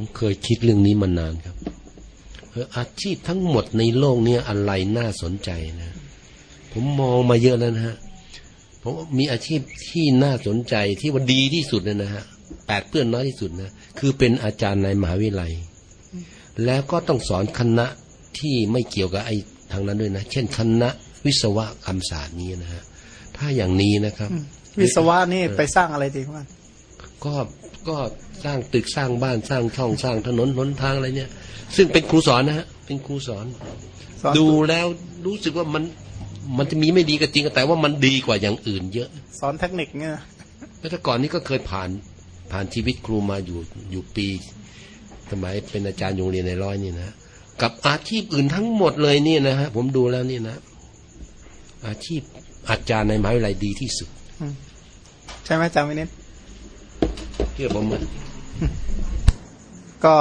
ผมเคยคิดเรื่องนี้มานานครับเอออาชีพทั้งหมดในโลกเนี้อะไรน่าสนใจนะ ผมมองมาเยอะแล้วนะฮะผมว่ามีอาชีพที่น่าสนใจที่ว่าดีที่สุดนะฮะแปดเปื้อนน้อยที่สุดนะคือเป็นอาจารย์ในมหาวิทยาลัย แล้วก็ต้องสอนคณะที่ไม่เกี่ยวกับไอ้ทางนั้นด้วยนะ เช่นคณะวิศวกรรมศาสตร์นี้นะฮะถ้าอย่างนี้นะครับ วิศวะนี่ไปสร้างอะไรดีบ้างก็ ก็สร้างตึกสร้างบ้านสร้างช่องสร้างถนนหนทางอะไรเนี่ย ซึ่งเป็นครูสอนนะฮะเป็นครูสอนสอน ดูแล้วรู้สึกว่ามันมันจะมีไม่ดีก็จริงแต่ว่ามันดีกว่าอย่างอื่น เยอะ สอนเทคนิคเนี่ยแล้วแต่ก่อนนี้ก็เคยผ่านผ่านชีวิตครูมาอยู่อยู่ปีสมัยเป็นอาจารย์โรงเรียนในร้อยนี่นะกับอาชีพอื่นทั้งหมดเลยเนี่ยนะฮะผมดูแล้วนี่นะ อาชีพอาจารย์ในมหาวิทยาลัยดีที่สุดใช่ไหมจำวินิจเชื่อผมไหมก็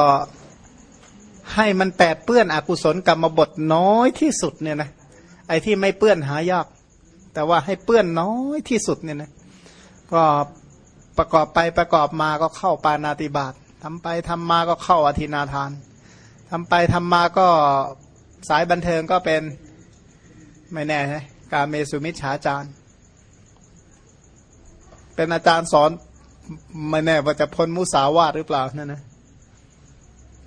ให้มันแปดเปื้อนอกุศลกรรมบทน้อยที่สุดเนี่ยนะไอ้ที่ไม่เปื้อนหายาก แต่ว่าให้เปื้อนน้อยที่สุดเนี่ยนะก็ประกอบไปประกอบมาก็เข้าปานาติบาตทำไปทำมาก็เข้าอธินาทานทำไปทำมาก็สายบันเทิงก็เป็นไม่แน่ใช่การเมสุมิชฌาจารย์ เป็นอาจารย์สอน ไม่แน่ว่าจะพ้นมุสาวาทหรือเปล่านั่นนะ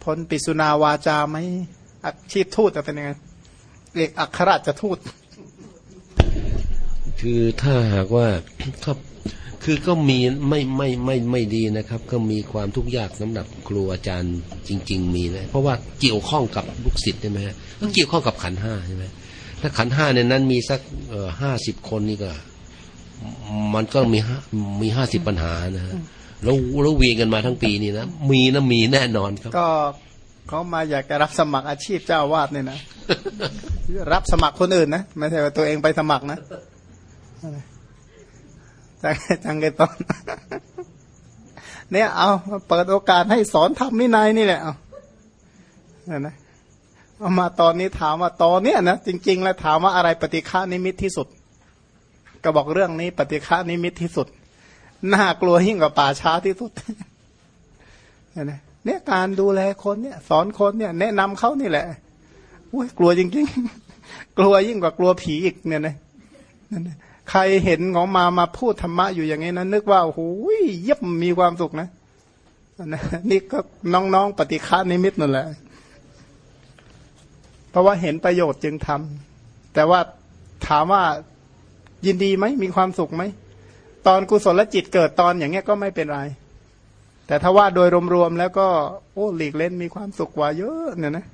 พ้นปิสุนาวาจาไหมอาชีพทูตจะเป็นยังไงเอกอัครราชทูต คือถ้าหากว่าครับคือก็มีไม่ไม่ไม่ไม่ดีนะครับ ก็มีความทุกข์ยากสำหรับครูอาจารย์จริง ๆ มีนะเพราะว่าเกี่ยวข้องกับลูกศิษย์ใช่ไหมฮะก็เกี่ยวข้องกับขันห้าใช่ไหมถ้าขันห้าในนั้นมีสักห้าสิบคนนี่ก็ มันก็มีห้ามีห้าสิบปัญหานะฮะแล้วแล้วเวียนกันมาทั้งปีนี่นะมีนะมีแน่นอนครับก็เขามาอยากจะรับสมัครอาชีพเจ้าอาวาดเนี่ยนะรับสมัครคนอื่นนะไม่ใช่ว่าตัวเองไปสมัครนะจังจังเกตอน เนี่ยเอาเปิดโอกาสให้สอนทำวินัยนี่แหละเอาเนี่ยนะเอามาตอนนี้ถามว่าตอนเนี้ยนะจริง ๆ แล้วถามว่าอะไรปฏิฆานิมิตที่สุด ก็บอกเรื่องนี้ ปฏิฆานิมิตที่สุด น่ากลัวยิ่งกว่าป่าช้าที่สุดเนี่ยการดูแลคนเนี่ย สอนคนเนี่ย แนะนำเขานี่แหละอุ้ยกลัวจริงๆ กลัวยิ่งกว่ากลัวผีอีกเนี่ยนะใครเห็นของมามาพูดธรรมะอยู่อย่างนี้นะนึกว่าโอ้โหเยี่ยมมีความสุขนะนี่ก็น้องๆ ปฏิฆานิมิตนั่นแหละ เพราะว่าเห็นประโยชน์จึงทำแต่ว่าถามว่า ยินดีไหมมีความสุขไหมตอนกุศลจิตเกิดตอนอย่างเงี้ยก็ไม่เป็นไร แต่ถ้าว่าโดยรวมๆแล้วก็ โอ้หลีกเล่นมีความสุขกว่าเยอะเนี่ยนะ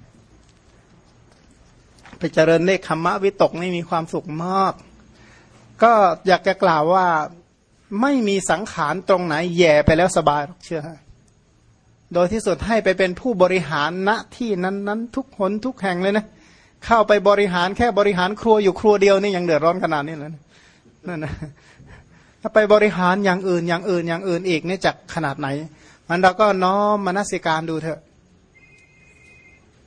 ไปเจริญเนคขมมะวิตกนี่มีความสุขมาก ก็อยากจะกล่าวว่าไม่มีสังขารตรงไหนแย่ไปแล้วสบายหรอกเชื่อโดยที่สุดให้ไปเป็นผู้บริหารณที่นั้นๆ ทุกหนทุกแห่งเลยนะ เข้าไปบริหารแค่บริหารครัวอยู่ครัวเดียวนี่ยังเดือดร้อนขนาดนี้เลยนะ นั่นนะถ้าไปบริหารอย่างอื่นอย่างอื่นอย่างอื่นอีกเนี่ยจะขนาดไหนมันเราก็น้อมมนสิการดูเถอะ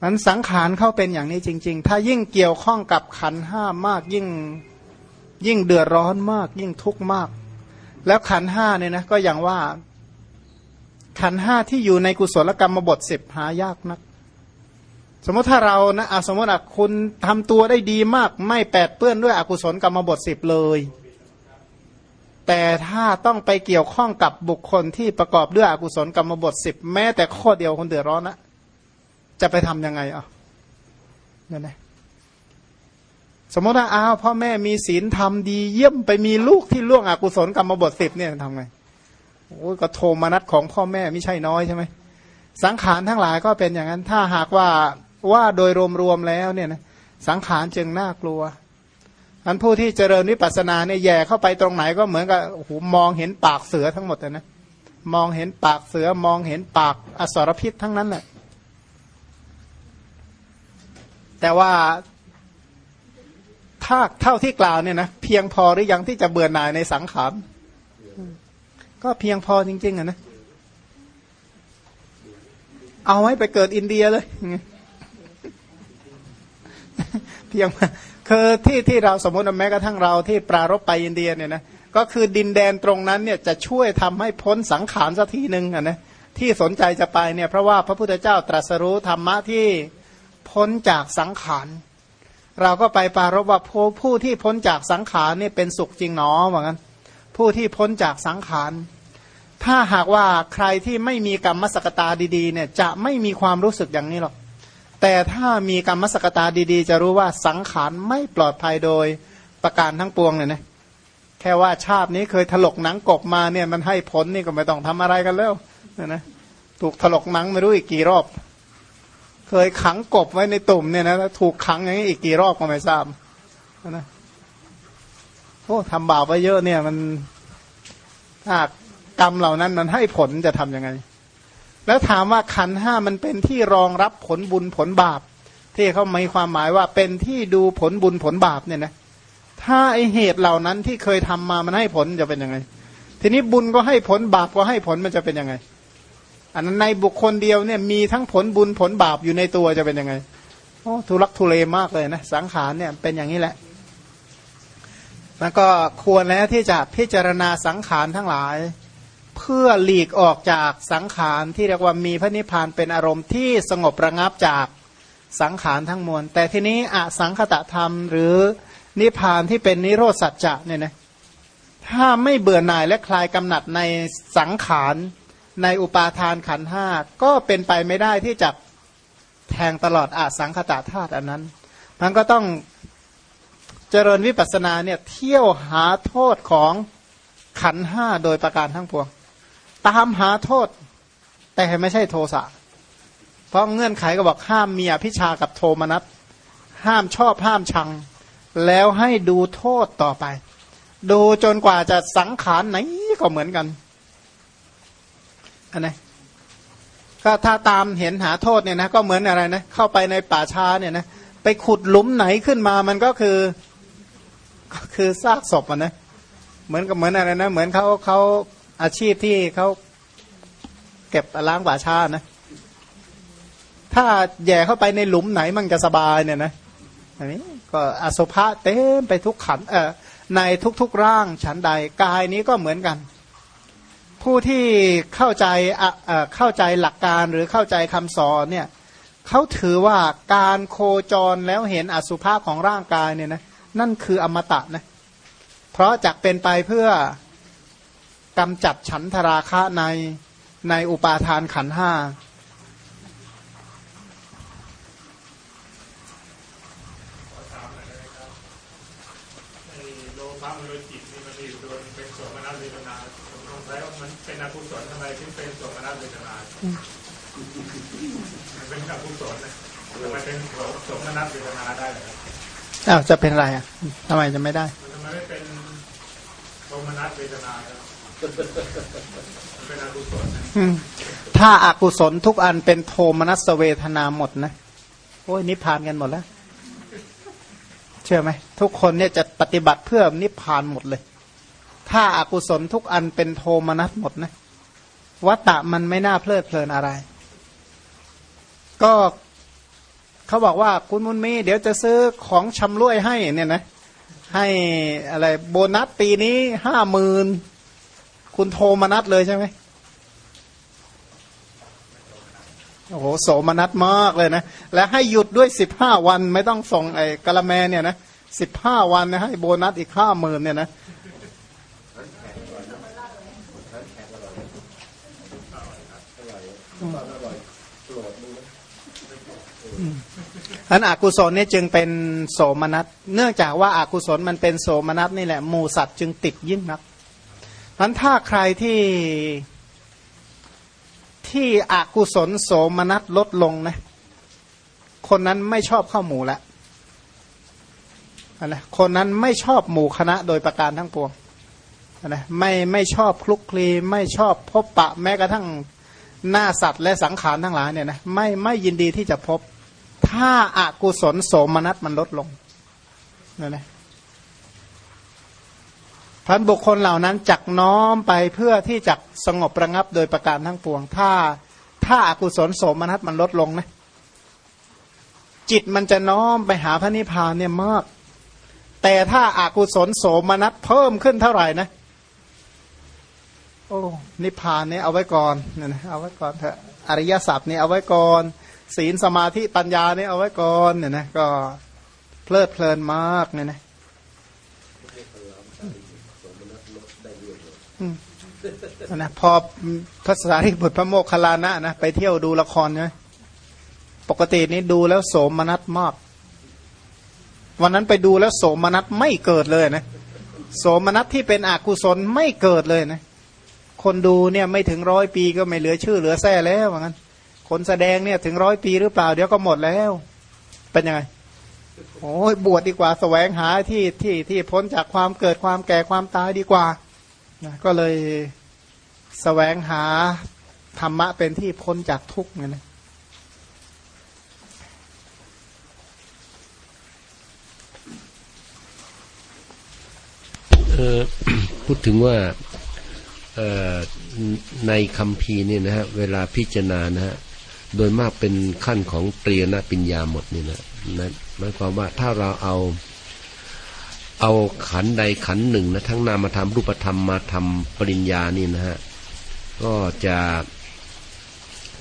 มันสังขารเข้าเป็นอย่างนี้จริง ๆ ถ้ายิ่งเกี่ยวข้องกับขันห้ามากยิ่งยิ่งเดือดร้อนมาก ยิ่งทุกข์มาก แล้วขันห้าเนี่ยนะก็อย่างว่า ขันห้าที่อยู่ในกุศลกรรมบทสิบหายากนัก สมมติถ้าเรานะสมมติคุณทำตัวได้ดีมาก ไม่แปดเปื้อนด้วยอกุศลกรรมบทสิบเลย แต่ถ้าต้องไปเกี่ยวข้องกับบุคคลที่ประกอบด้วยอกุศลกรรมบทสิบแม้แต่ข้อเดียวคนเดือดร้อนนะจะไปทำยังไงอะนั่นแหละสมมติว่าอ้าวพ่อแม่มีศีลธรรมดีเยี่ยมไปมีลูกที่ล่วงอกุศลกรรมบทสิบเนี่ยทำไงโอ้ก็โทมนัสของพ่อแม่ไม่ใช่น้อยใช่ไหมสังขารทั้งหลายก็เป็นอย่างนั้น ถ้าหากว่าว่าโดยรวมๆแล้วเนี่ยนะสังขารจึงน่ากลัว อันผู้ที่เจริญวิปัสสนาเนี่ยแย่เข้าไปตรงไหนก็เหมือนกับโอ้โหมองเห็นปากเสือทั้งหมดเลยนะมองเห็นปากเสือมองเห็นปากอสรพิษทั้งนั้นแหละแต่ว่าถ้าเท่าที่กล่าวเนี่ยนะเพียงพอหรือยังที่จะเบื่อหน่ายในสังขารก็เพียงพอจริง ๆอะนะเอาไว้ไปเกิดอินเดียเลย เพียง คือที่ที่เราสมมติแม้กระทั่งเราที่ปรารบไปอินเดียเนี่ยนะก็คือดินแดนตรงนั้นเนี่ยจะช่วยทำให้พ้นสังขารสักทีหนึ่งอะนะที่สนใจจะไปเนี่ยเพราะว่าพระพุทธเจ้าตรัสรู้ธรรมะที่พ้นจากสังขารเราก็ไปปารบว่าผู้ผู้ที่พ้นจากสังขารเนี่ยเป็นสุขจริงหนอเหมือนกันผู้ที่พ้นจากสังขารถ้าหากว่าใครที่ไม่มีกรรมสกตาดีๆเนี่ยจะไม่มีความรู้สึกอย่างนี้หรอก แต่ถ้ามีกรรมสกตาดี ๆ จะรู้ว่าสังขารไม่ปลอดภัยโดยประการทั้งปวงเนี่ยนะแค่ว่าชาตินี้เคยถลกหนังกบมาเนี่ยมันให้ผลนี่ก็ไม่ต้องทำอะไรกันแล้วนะถูกถลกหนังไม่รู้อีกกี่รอบ เคยขังกบไว้ในตุ่มเนี่ยนะถูกขังอย่างนี้อีกกี่รอบก็ไม่ทราบนะโอ้ทำบาปไว้เยอะเนี่ยมันถ้ากรรมเหล่านั้นมันให้ผลจะทํำยังไง แล้วถามว่าขันห้ามันเป็นที่รองรับผลบุญผลบาป ที่เขาหมายความหมายว่าเป็นที่ดูผลบุญผลบาปเนี่ยนะถ้าไอเหตุเหล่านั้นที่เคยทำมามันให้ผลจะเป็นยังไง ทีนี้บุญก็ให้ผลบาปก็ให้ผลมันจะเป็นยังไง อันนั้นในบุคคลเดียวเนี่ยมีทั้งผลบุญผลบาปอยู่ในตัวจะเป็นยังไงโอ้ทุลักทุเลมากเลยนะสังขารเนี่ยเป็นอย่างนี้แหละแล้วก็ควรแล้วที่จะพิจารณาสังขารทั้งหลาย เพื่อหลีกออกจากสังขารที่เรียกว่ามีพระนิพพานเป็นอารมณ์ที่สงบระงับจากสังขารทั้งมวล แต่ทีนี้อสังคตธรรม หรือนิพพานที่เป็นนิโรธสัจจะเนี่ยนะถ้าไม่เบื่อหน่ายและคลายกำหนัดในสังขารในอุปาทานขันห้าก็เป็นไปไม่ได้ที่จะแทงตลอดอาสังคตาธาตุอันนั้นมันก็ต้องเจริญวิปัสสนาเนี่ยเที่ยวหาโทษของขันห้าโดยประการทั้งปวง ตามหาโทษ แต่ไม่ใช่โทสะ เพราะเงื่อนไขก็บอกห้ามมีอภิชากับโทมนัสห้ามชอบห้ามชัง แล้วให้ดูโทษต่อไป ดูจนกว่าจะสังขารไหนก็เหมือนกันอันนี้ก็ถ้าตามเห็นหาโทษเนี่ยนะก็เหมือนอะไรนะเข้าไปในป่าช้าเนี่ยนะไปขุดหลุมไหนขึ้นมามันก็คือก็คือซากศพอะนะเหมือนกับเหมือนอะไรนะ เหมือนเขาเขา อาชีพที่เขาเก็บล้างป่าช้านะ ถ้าแย่เข้าไปในหลุมไหนมันจะสบายเนี่ยนะอันนี้ก็อสุภะเต็มไปทุกขันเอ่อในทุกๆร่างฉันใดกายนี้ก็เหมือนกัน ผู้ที่เข้าใจเอ่อเข้าใจหลักการหรือเข้าใจคำสอนเนี่ยเขาถือว่าการโคจรแล้วเห็นอสุภะของร่างกายเนี่ยนะนั่นคืออมตะนะเพราะจักเป็นไปเพื่อ กำจัดฉันทราคะในในอุปาทานขันห้าเป็นอกุศลทำไมถึงเป็นโสมนัสเวทนาเป็นอกุศลนะทำไมเป็นโสมนัสเวทนาได้เลยอ้าวจะเป็นไรอะทำไมจะไม่ได้ทำไมไม่เป็นโสมนัสเวทนาเป็นอกุศล ถ้าอากุศลทุกอันเป็นโทมนัสเวทนาหมดนะโอ้ยนิพพานกันหมดแล้ว เชื่อไหมทุกคนเนี่ยจะปฏิบัติเพื่อนิพพานหมดเลย ถ้าอากุศลทุกอันเป็นโทมนัสหมดนะวัตตะมันไม่น่าเพลิดเพลินอะไร ก็เขาบอกว่าคุณมุนมีเดี๋ยวจะซื้อของชำร่วยให้เนี่ยนะ ให้อะไรโบนัสปีนี้ห้าหมื่น คุณโทมนัสเลยใช่ไหมโอ้โหโสมนัสมากเลยนะ และให้หยุดด้วยสิบห้าวัน ไม่ต้องส่งไอ้กะละแมเนี่ยนะสิบห้าวันนะให้โบนัสอีกห้าหมื่นเนี่ยนะอันอกุศลนี่จึงเป็นโสมนัส เนื่องจากว่าอากุศลมันเป็นโสมนัสนี่แหละ หมูสัตว์จึงติดยิ่งนัก นั้นถ้าใครที่ที่อกุศลโสมนัสลดลงนะ คนนั้นไม่ชอบเข้าหมู่ละนะคนนั้นไม่ชอบหมู่คณะโดยประการทั้งปวงนะไม่ไม่ชอบคลุกคลีไม่ชอบพบปะแม้กระทั่งหน้าสัตว์และสังขารทั้งหลายเนี่ยนะไม่ไม่ยินดีที่จะพบ ถ้าอากุศลโสมนัสมันลดลงนั่นะ พันบุคคลเหล่านั้นจักน้อมไปเพื่อที่จะสงบระงับโดยประการทั้งปวง ถ้าถ้าอากุศลโสมนัสมันลดลงนะจิตมันจะน้อมไปหาพระนิพพานเนี่ยมาก แต่ถ้าอากุศลโสมนัสเพิ่มขึ้นเท่าไหร่นะ โอ้นิพพานเนี่ยเอาไว้ก่อนเนี่ยนะเอาไว้ก่อนเถอะอริยสัจนี่ยเอาไว้ก่อน ศีลสมาธิปัญญาเนี่ยเอาไว้ก่อนเนี่ยนะก็เพลิดเพลินมากเนี่ยนะ อืมนะพอพระสารีบุตรพระโมคคัลลานะนะไปเที่ยวดูละครใช่ไหมปกตินี้ดูแล้วโสมนัสมากวันนั้นไปดูแล้วโสมนัสไม่เกิดเลยนะโสมนัสที่เป็นอกุศลไม่เกิดเลยนะคนดูเนี่ยไม่ถึงร้อยปีก็ไม่เหลือชื่อเหลือแท้แล้วว่างั้น คนแสดงเนี่ยถึงร้อยปีหรือเปล่าเดี๋ยวก็หมดแล้ว เป็นยังไง โอ้ยบวชดีกว่าแสวงหาที่ที่ที่พ้นจากความเกิดความแก่ความตายดีกว่านะก็เลยแสวงหาธรรมะเป็นที่พ้นจากทุกข์เนี่ยนะเออพูดถึงว่าเออในคำพีเนี่ยนะฮะเวลาพิจารณานะฮะ โดยมากเป็นขั้นของเตรียนะปัญญาหมดนี่นะนะหมายความว่าถ้าเราเอา เอาขันใดขันหนึ่งนะทั้งนามธรรมรูปธรรมมาทำปริญญานี่นะฮะก็จะ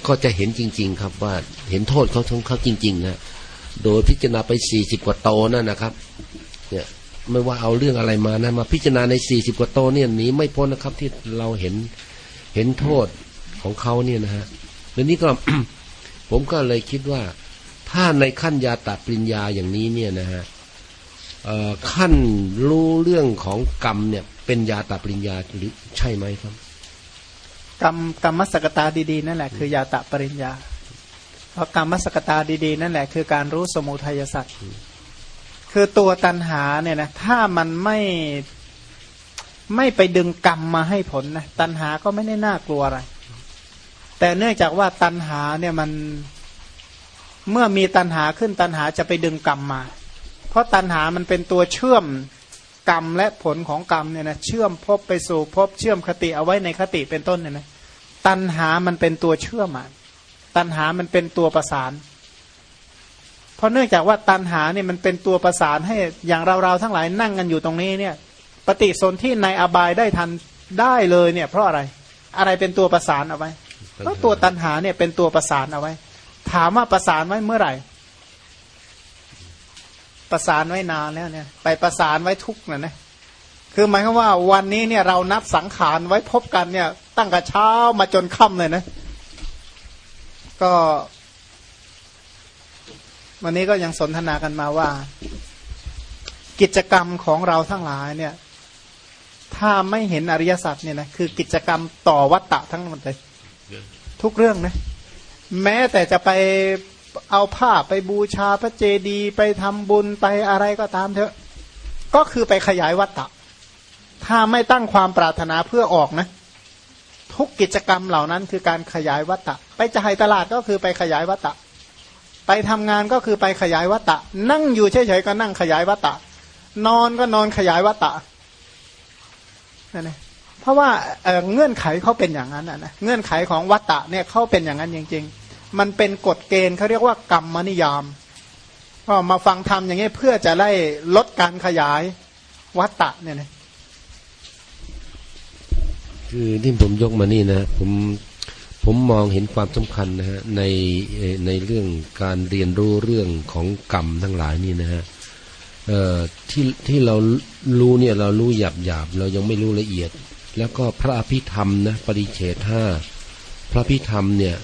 ก็จะเห็นจริง ๆ ครับว่าเห็นโทษเขาทั้งเขาจริงๆนะโดยพิจารณาไปสี่สิบกว่าโตนั่นนะครับ เนี่ยไม่ว่าเอาเรื่องอะไรมานะมาพิจารณาในสี่สิบกว่าโตเนี่ยหนีไม่พ้นนะครับ ที่เราเห็นเห็นโทษของเขาเนี่ยนะฮะแล้วนี้ก็ ผมก็เลยคิดว่า ถ้าในขั้นยาตัดปริญญาอย่างนี้เนี่ยนะฮะเอ่อขั้นรู้เรื่องของกรรมเนี่ย เป็นยาตัดปริญญาหรือใช่ไหมครับ กรรมกรรมสกตาดีๆ นั่นแหละคือยาตะปริญญา เพราะกรรมสกตาดีๆ นั่นแหละคือการรู้สมุทัยสัตว์คือตัวตันหาเนี่ยนะถ้ามันไม่ไม่ไปดึงกรรมมาให้ผลนะตันหาก็ไม่ได้น่ากลัวอะไร แต่เนื่องจากว่าตันหาเนี่ยมันเมื่อมีตันหาขึ้นตันหาจะไปดึงกรรมมา เพราะตันหามันเป็นตัวเชื่อมกรรมและผลของกรรมเนี่ยนะเชื่อมพบไปสู่พบเชื่อมคติเอาไว้ในคติเป็นต้นเนี่ยนะตันหามันเป็นตัวเชื่อมอะตันหามันเป็นตัวประสาน เพราะเนื่องจากว่าตันหาเนี่ยมันเป็นตัวประสานให้อย่างเราๆทั้งหลายนั่งกันอยู่ตรงนี้เนี่ย ปฏิสนธิในอบายได้ทันได้เลยเนี่ย เพราะอะไร อะไรเป็นตัวประสานเอาไว้ ก็ตัวตันหาเนี่ยเป็นตัวประสานเอาไว้ ถามว่าประสานไว้เมื่อไหร่ ประสานไว้นานแล้วเนี่ย ไปประสานไว้ทุกนะนะคือหมายความว่าวันนี้เนี่ยเรานับสังขารไว้พบกันเนี่ย ตั้งแต่เช้ามาจนค่ำเลยนะ ก็ วันนี้ก็ยังสนทนากันมาว่า กิจกรรมของเราทั้งหลายเนี่ย ถ้าไม่เห็นอริยสัจเนี่ยนะคือกิจกรรมต่อวัตตะทั้งหมดเลย ทุกเรื่องนะแม้แต่จะไปเอาผ้าไปบูชาพระเจดีย์ไปทำบุญไปอะไรก็ตามเถอะ ก็คือไปขยายวัตตะ ถ้าไม่ตั้งความปรารถนาเพื่อออกนะ ทุกกิจกรรมเหล่านั้นคือการขยายวัตตะ ไปจ่ายตลาดก็คือไปขยายวัตตะ ไปทำงานก็คือไปขยายวัตตะ นั่งอยู่เฉยๆก็นั่งขยายวัตตะ นอนก็นอนขยายวัตตะนั่นเอง เพราะว่าเเงื่อนไขเขาเป็นอย่างนั้นนะเงื่อนไขของวัตตะเนี่ยเขาเป็นอย่างนั้นจริง ๆ มันเป็นกฎเกณฑ์เขาเรียกว่ากรรมมนิยาม ก็มาฟังธรรมอย่างนี้เพื่อจะไล่ลดการขยายวัตตะเนี่ยนะคือที่ผมยกมานี่นะผมผมมองเห็นความสำคัญนะฮะในในเรื่องการเรียนรู้เรื่องของกรรมทั้งหลายนี่นะฮะที่ที่เรารู้เนี่ยเรารู้หยาบหยาบเรายังไม่รู้ละเอียด แล้วก็พระอภิธรรมนะปริเฉทห้าพระอภิธรรมเนี่ย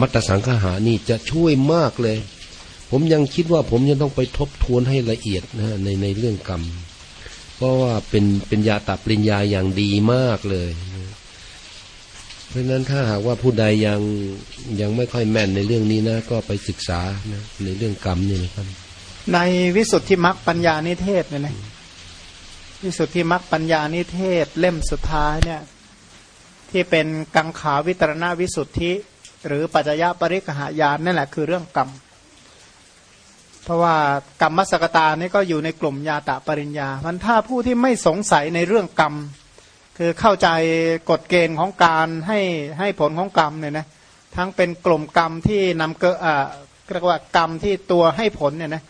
มัตตสังคหานี่จะช่วยมากเลย ผมยังคิดว่าผมยังต้องไปทบทวนให้ละเอียดนะในในเรื่องกรรม เพราะว่าเป็นเป็นยาตับปริญญาอย่างดีมากเลย เพราะฉะนั้นถ้าหากว่าผู้ใดยังยังไม่ค่อยแม่นในเรื่องนี้นะ ก็ไปศึกษานะในเรื่องกรรมนี่นะครับในวิสุทธิมรรคปัญญานิเทศเนี่ยนะ วิสุทธิมรรคปัญญานิเทศเล่มสุดท้ายเนี่ยที่เป็นกังขาวิตรณวิสุทธิ หรือปัจจยปริกหายานนั่นแหละคือเรื่องกรรม เพราะว่ากรรมสกตานี่ก็อยู่ในกลุ่มยาตะปริญญามันถ้าผู้ที่ไม่สงสัยในเรื่องกรรม คือเข้าใจกฎเกณฑ์ของการให้ให้ผลของกรรมเนี่ยนะทั้งเป็นกลุ่มกรรมที่นำเกิดอ่าเรียกว่ากรรมที่ตัวให้ผลเนี่ยนะ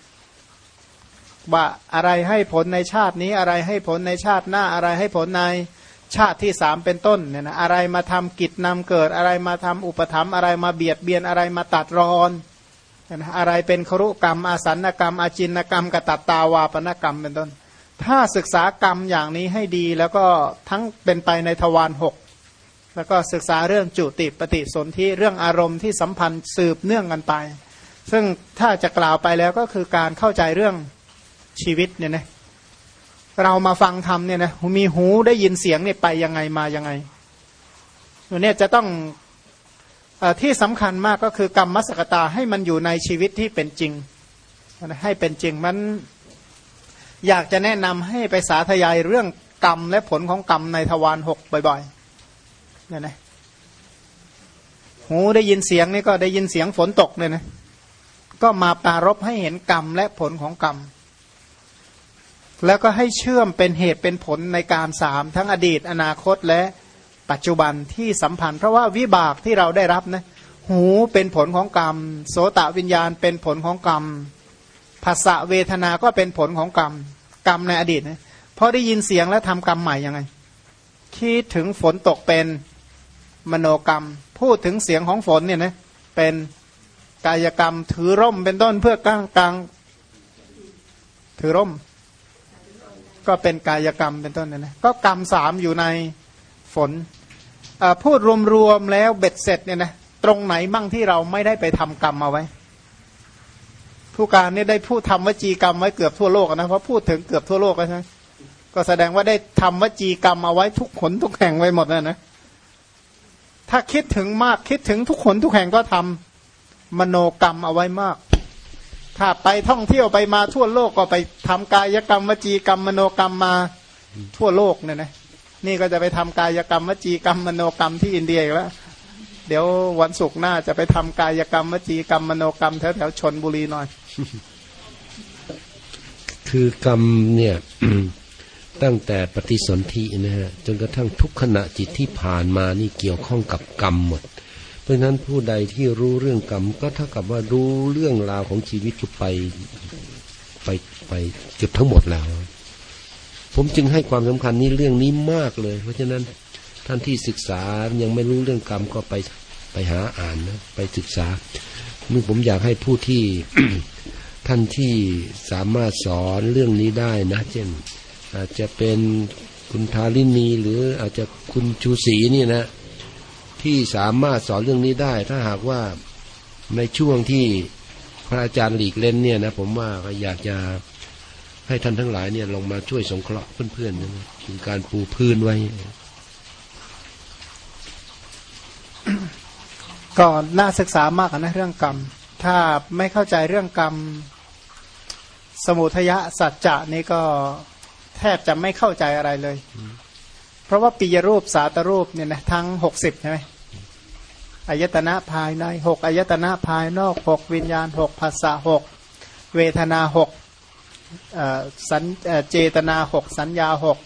ว่าอะไรให้ผลในชาตินี้อะไรให้ผลในชาติหน้าอะไรให้ผลในชาติที่สามเป็นต้นเนี่ยนะอะไรมาทำกิจนำเกิดอะไรมาทำอุปธรรมอะไรมาเบียดเบียนอะไรมาตัดรอนนะอะไรเป็นครุกรรม อาสันกรรม อาจินกรรมกตัตตาวาปนกรรมเป็นต้น ถ้าศึกษากรรมอย่างนี้ให้ดีแล้วก็ทั้งเป็นไปในทวารหกแล้วก็ศึกษาเรื่องจุติปฏิสนธิเรื่องอารมณ์ที่สัมพันธ์สืบเนื่องกันไป ซึ่งถ้าจะกล่าวไปแล้วก็คือการเข้าใจเรื่อง ชีวิตเนี่ยนะเรามาฟังธรรมเนี่ยนะมีหูได้ยินเสียงเนี่ยไปยังไงมายังไงตัวเนี้ยจะต้องอที่สำคัญมากก็คือกรรมมสกตาให้มันอยู่ในชีวิตที่เป็นจริงให้เป็นจริงมันอยากจะแนะนำให้ไปสาธยายเรื่องกรรมและผลของกรรมในทวารหกบ่อยๆเนี่ยนะหูได้ยินเสียงนี่ก็ได้ยินเสียงฝนตกเลยนะก็มาปารบให้เห็นกรรมและผลของกรรม แล้วก็ให้เชื่อมเป็นเหตุเป็นผลในการสามทั้งอดีตอนาคตและปัจจุบันที่สัมพันธ์ เพราะว่าวิบากที่เราได้รับนะหูเป็นผลของกรรม โสตวิญญาณเป็นผลของกรรมภาษะเวทนาก็เป็นผลของกรรม กรรมในอดีตนะพอได้ยินเสียงแล้วทำกรรมใหม่ยังไง คิดถึงฝนตกเป็นมโนกรรม พูดถึงเสียงของฝนเนี่ยนะเป็นกายกรรมถือร่มเป็นต้นเพื่อกลางกลางถือร่ม ก็เป็นกายกรรมเป็นต้นนะก็กรรมสามอยู่ในฝนพูดรวมๆแล้วเบ็ดเสร็จเนี่ยนะตรงไหนบ้างที่เราไม่ได้ไปทำกรรมเอาไว้ ผู้การเนี่ยได้พูดทำวจีกรรมไว้เกือบทั่วโลกนะเพราะพูดถึงเกือบทั่วโลกใช่ไหมก็แสดงว่าได้ทำวจีกรรมเอาไว้ทุกขนทุกแห่งไว้หมดแล้วนะถ้าคิดถึงมากคิดถึงทุกขนทุกแห่งก็ทำมโนกรรมเอาไว้มาก ถ้าไปท่องเที่ยวไปมาทั่วโลกก็ไปทำกายกรรมวจีกรรมมโนกรรมมาทั่วโลกเนี่ยนะนี่ก็จะไปทำกายกรรมวจีกรรมมโนกรรมที่อินเดียอีกแล้วเดี๋ยววันศุกร์หน้าจะไปทำกายกรรมวจีกรรมมโนกรรมแถวแถวชนบุรีหน่อย คือกรรมเนี่ยตั้งแต่ปฏิสนธินะฮะจนกระทั่งทุกขณะจิตที่ผ่านมานี่เกี่ยวข้องกับกรรมหมด เพราะนั้นผู้ใดที่รู้เรื่องกรรมก็เท่ากับว่ารู้เรื่องราวของชีวิตไปไปไปเกือบทั้งหมดแล้ว ผมจึงให้ความสำคัญนี้เรื่องนี้มากเลย เพราะฉะนั้นท่านที่ศึกษายังไม่รู้เรื่องกรรมก็ไปไปหาอ่านนะไปศึกษามื่อผมอยากให้ผู้ที่ท่านที่สามารถสอนเรื่องนี้ได้นะ เช่น อาจจะเป็นคุณทารินีหรืออาจจะคุณชูศรีนี่นะ ที่สามารถสอนเรื่องนี้ได้ ถ้าหากว่าในช่วงที่พระอาจารย์หลีกเล่นเนี่ยนะผมว่าก็อยากจะให้ท่านทั้งหลายเนี่ยลงมาช่วยสงเคราะห์เพื่อนๆนะเป็นการปูพื้นไว้ ก่อนน่าศึกษามากนะเรื่องกรรม ถ้าไม่เข้าใจเรื่องกรรม สมุทยะสัจจะนี่ก็แทบจะไม่เข้าใจอะไรเลย เพราะว่าปิยรูปสาตรูปเนี่ยนะทั้งหกสิบใช่ไหม อายตนะภายในหกอายตนะภายนอกหกวิญญาณหกภาษาหกเวทนาหกสัญเจตนาหกสัญญาหก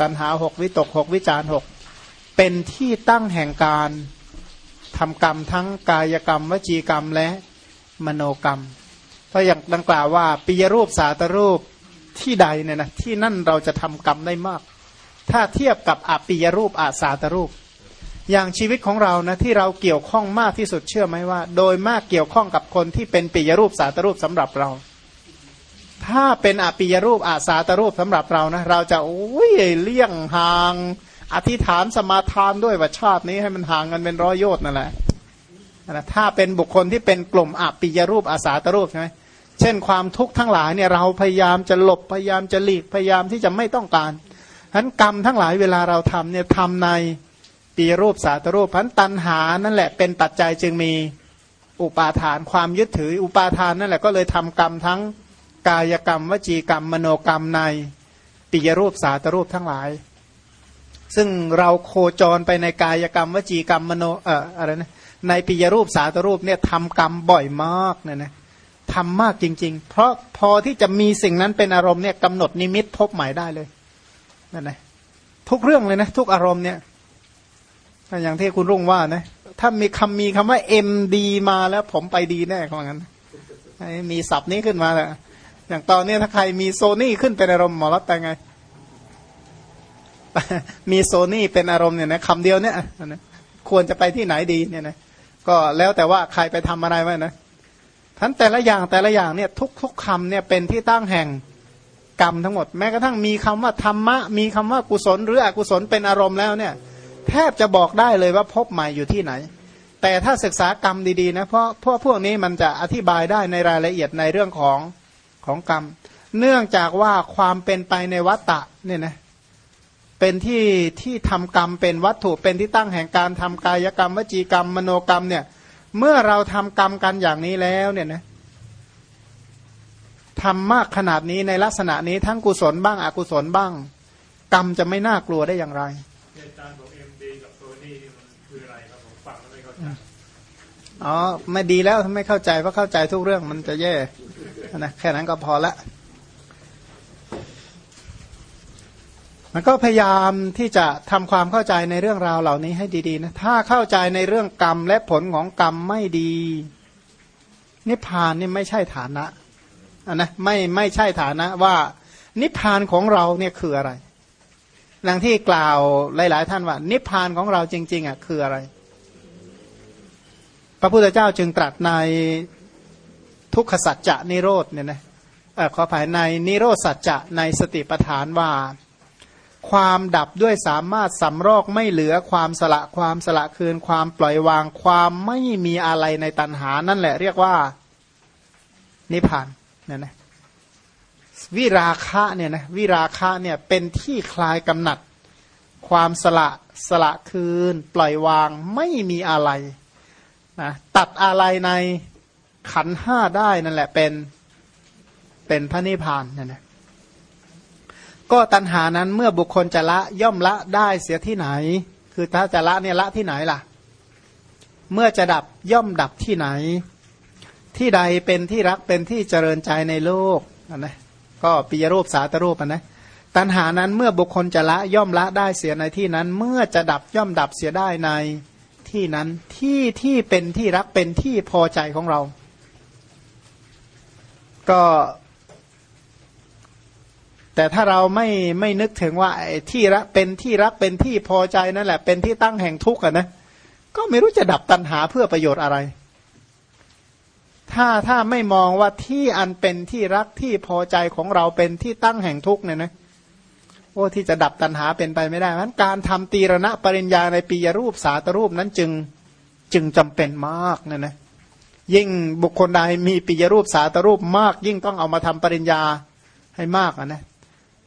ตัณหาหกวิตกหกวิจารหกเป็นที่ตั้งแห่งการทำกรรมทั้งกายกรรม วจีกรรมและมโนกรรม เพราะอย่างดังกล่าวว่าปิยรูปสาตรูปที่ใดเนี่ยนะที่นั่นเราจะทำกรรมได้มาก ถ้าเทียบกับอปิยรูปอาสาตรูป อย่างชีวิตของเรานะที่เราเกี่ยวข้องมากที่สุดเชื่อไหมว่า โดยมากเกี่ยวข้องกับคนที่เป็นปิยรูปสาตรูปสำหรับเรา ถ้าเป็นอปิยรูปอาสาตรูปสำหรับเรานะเราจะโอ้ยเลี่ยงห่าง อธิษฐานสมาทานด้วยว่าชาตินี้ให้มันห่างกันเป็นร้อยโยชน์นั่นแหละนะถ้าเป็นบุคคลที่เป็นกลุ่มอปิยรูปอาสาตรูปใช่ไหมเช่นความทุกข์ทั้งหลายเนี่ยเราพยายามจะหลบพยายามจะหลีกพยายามที่จะไม่ต้องการฉะนั้นกรรมทั้งหลายเวลาเราทำเนี่ยทำใน ปีรูปสาตรูปพันตันหานั่นแหละเป็นปัจจัยจึงมีอุปาทานความยึดถือ อุปาทานนั่นแหละก็เลยทำกรรมทั้งกายกรรม วจีกรรม มโนกรรมในปีรูปสาตรูปทั้งหลาย ซึ่งเราโคจรไปในกายกรรม วจีกรรมมโนเอ่ออะไรนะในปีรูปสาตรูปเนี่ยทำกรรมบ่อยมากเนี่ยนะทำมากจริง ๆ เพราะพอที่จะมีสิ่งนั้นเป็นอารมณ์เนี่ยกำหนดนิมิตพบหมายได้เลยนั่นแหละทุกเรื่องเลยนะทุกอารมณ์เนี่ย อย่างที่คุณรุ่งว่านะ ถ้ามีคำมีคำว่าเอ็มดีมาแล้วผมไปดีแน่เขาบอกงั้นมีศัพท์นี้ขึ้นมาแหละอย่างตอนนี้ถ้าใครมีโซนี่ขึ้นเป็นอารมณ์หมอรัตแต่ไง มีโซนี่เป็นอารมณ์เนี่ยนะคำเดียวเนี่ยนะควรจะไปที่ไหนดีเนี่ยนะก็แล้วแต่ว่าใครไปทำอะไรไว้นะทั้นแต่ละอย่างแต่ละอย่างเนี่ย ทุกทุกคำเนี่ยเป็นที่ตั้งแห่งกรรมทั้งหมด แม้กระทั่งมีคำว่าธรรมะ มีคำว่ากุศลหรืออกุศลเป็นอารมณ์แล้วเนี่ย ทบจะบอกได้เลยว่าพบใหม่อยู่ที่ไหน แต่ถ้าศึกษากรรมดีๆนะเพราะพวกพวกนี้มันจะอธิบายได้ในรายละเอียดในเรื่องของของกรรม เนื่องจากว่าความเป็นไปในวัตตะเนี่ยนะเป็นที่ที่ทำกรรมเป็นวัตถุเป็นที่ตั้งแห่งการทำกายกรรม วจีกรรม มโนกรรมเนี่ยเมื่อเราทำกรรมกันอย่างนี้แล้วเนี่ยนะทำมากขนาดนี้ในลักษณะนี้ทั้งกุศลบ้างอกุศลบ้าง กรรมจะไม่น่ากลัวได้อย่างไรเหตุการณ์ขอกบโซนี่นี่มันคืออะไรครับผมฟังแล้วไม่เข้าใจ อ๋อไม่ดีแล้วถ้าไม่เข้าใจเพราะเข้าใจทุกเรื่องมันจะแย่นะแค่นั้นก็พอละมันก็พยายามที่จะทำความเข้าใจในเรื่องราวเหล่านี้ให้ดีๆนะถ้าเข้าใจในเรื่องกรรมและผลของกรรมไม่ดี นิพพานนี่ไม่ใช่ฐานะอะนะไม่ไม่ใช่ฐานะว่านิพพานของเราเนี่ยคืออะไรดังที่กล่าวหลาย ๆ ท่านว่า นิพพานของเราจริง ๆอะคืออะไร ระพุทธเจ้าจึงตรัสในทุกขสัจจะนิโรธเนี่ยนะเออขอภายในนิโรธสัจจะในสติปัฏฐานว่า ความดับด้วยสามารถสำรอกไม่เหลือความสละความสละคืน ความปล่อยวางความไม่มีอะไรในตัณหานั่นแหละ เรียกว่านิพพานเนี่ยนะวิราคะเนี่ยนะวิราคะเนี่ยเป็นที่คลายกำหนัด ความสละสละคืน ปล่อยวางไม่มีอะไร นะตัดอะไรในขันห้าได้นั่นแหละเป็นเป็นพระนิพพานนั่นแหละก็ตัณหานั้นเมื่อบุคคลจะละย่อมละได้เสียที่ไหน คือถ้าจะละเนี่ยละที่ไหนล่ะ เมื่อจะดับย่อมดับที่ไหน ที่ใดเป็นที่รักเป็นที่เจริญใจในโลกนะก็ปิยรูปสาตรูปนะตัณหานั้นเมื่อบุคคลจะละย่อมละได้เสียในที่นั้น เมื่อจะดับย่อมดับเสียได้ใน ที่นั้นที่ที่เป็นที่รักเป็นที่พอใจของเรา ก็ แต่ถ้าเราไม่ไม่นึกถึงว่าที่รักเป็นที่รักเป็นที่พอใจนั่นแหละ เป็นที่ตั้งแห่งทุกข์นะก็ไม่รู้จะดับตัณหาเพื่อประโยชน์อะไร ถ้าถ้าไม่มองว่าที่อันเป็นที่รักที่พอใจของเราเป็นที่ตั้งแห่งทุกข์เนี่ยนะ โอ้ที่จะดับตัณหาเป็นไปไม่ได้นั้นการทำตีรณะปริญญาในปียรูปสาตรูปนั้นจึงจึงจำเป็นมากเนี่ยนะยิ่งบุคคลใดมีปียรูปสาตรูปมาก ยิ่งต้องเอามาทำปริญญาให้มากอะนะ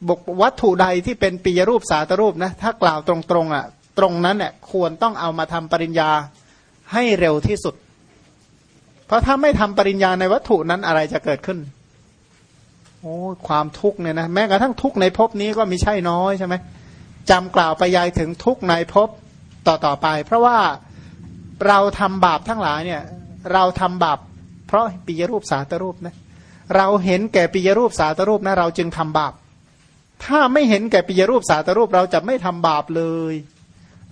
บุควัตถุใดที่เป็นปียรูปสาตรูปนะถ้ากล่าวตรงๆอะตรงนั้นเนี่ยควรต้องเอามาทำปริญญาให้เร็วที่สุด เพราะถ้าไม่ทำปริญญาในวัตถุนั้นอะไรจะเกิดขึ้น โอ้ความทุกข์เนี่ยนะแม้กระทั่งทุกข์ในภพนี้ก็มีใช่น้อยใช่ไหมจำกล่าวไปยายถึงทุกข์ในภพต่อต่อไป เพราะว่าเราทำบาปทั้งหลายเนี่ยเราทำบาปเพราะปิยรูปสาตรูปนะเราเห็นแก่ปิยรูปสาตรูปนะเราจึงทำบาป ถ้าไม่เห็นแก่ปิยรูปสาตรูปเราจะไม่ทำบาปเลย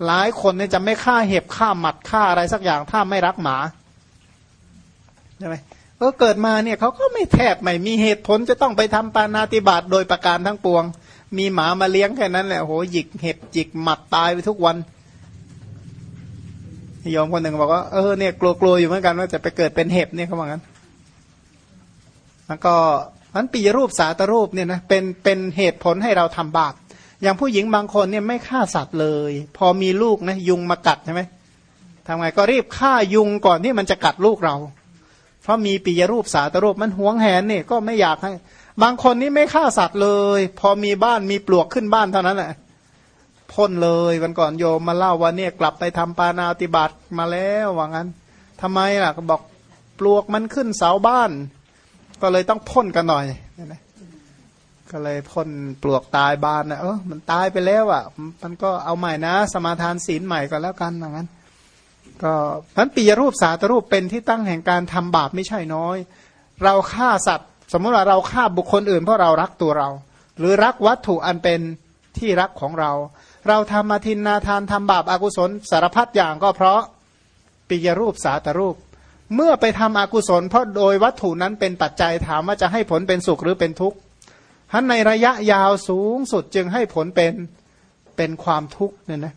หลายคนเนี่ยจะไม่ฆ่าเห็บฆ่าหมัดฆ่าอะไรสักอย่าง ถ้าไม่รักหมาใช่ไหม ก็เกิดมาเนี่ยเขาก็ไม่แทบไม่มีเหตุผลจะต้องไปทำปานาติบาตโดยประการทั้งปวง มีหมามาเลี้ยงแค่นั้นแหละโหหยิกเห็บจิกหมัดตายไปทุกวันยอมคนหนึ่งบอกว่าเออเนี่ยกลัวๆอยู่เหมือนกันว่าจะไปเกิดเป็นเห็บเนี่ยเขาบอกงั้นแล้วก็อันปีรูปสาตรูปเนี่ยนะเป็นเป็นเหตุผลให้เราทำบาปอย่างผู้หญิงบางคนเนี่ยไม่ฆ่าสัตว์เลย พอมีลูกนะยุงมากัดใช่ไหมทำไงก็รีบฆ่ายุงก่อนที่มันจะกัดลูกเรา เพราะมีปียรูปสาตรูปมันหวงแหนเนี่ยก็ไม่อยากให้ บางคนนี่ไม่ฆ่าสัตว์เลย พอมีบ้านมีปลวกขึ้นบ้านเท่านั้นแหละพ่นเลยวันก่อนโยมมาเล่าว่าเนี่ยกลับไปทำปานาติบาตมาแล้วว่างั้นทำไมล่ะก็บอกปลวกมันขึ้นเสาบ้าน ก็เลยต้องพ่นกันหน่อยนะก็เลยพ่นปลวกตายบานนะเออมันตายไปแล้วอะ มันก็เอาใหม่นะ สมาทานศีลใหม่ก็แล้วกันว่างั้น ก็พันปียรูปสาตรูปเป็นที่ตั้งแห่งการทำบาปไม่ใช่น้อย เราฆ่าสัตว์ สมมติว่าเราฆ่าบุคคลอื่นเพราะเรารักตัวเรา หรือรักวัตถุอันเป็นที่รักของเรา เราทำมาทินนาทานทำบาปอากุศลสารพัดอย่างก็เพราะปิยรูปสาตรูป เมื่อไปทำอกุศล เพราะโดยวัตถุนั้นเป็นปัจจัยถามว่าจะให้ผลเป็นสุขหรือเป็นทุกข์ท่านในระยะยาวสูงสุดจึงให้ผลเป็นเป็นความทุกข์เนี่ยนะ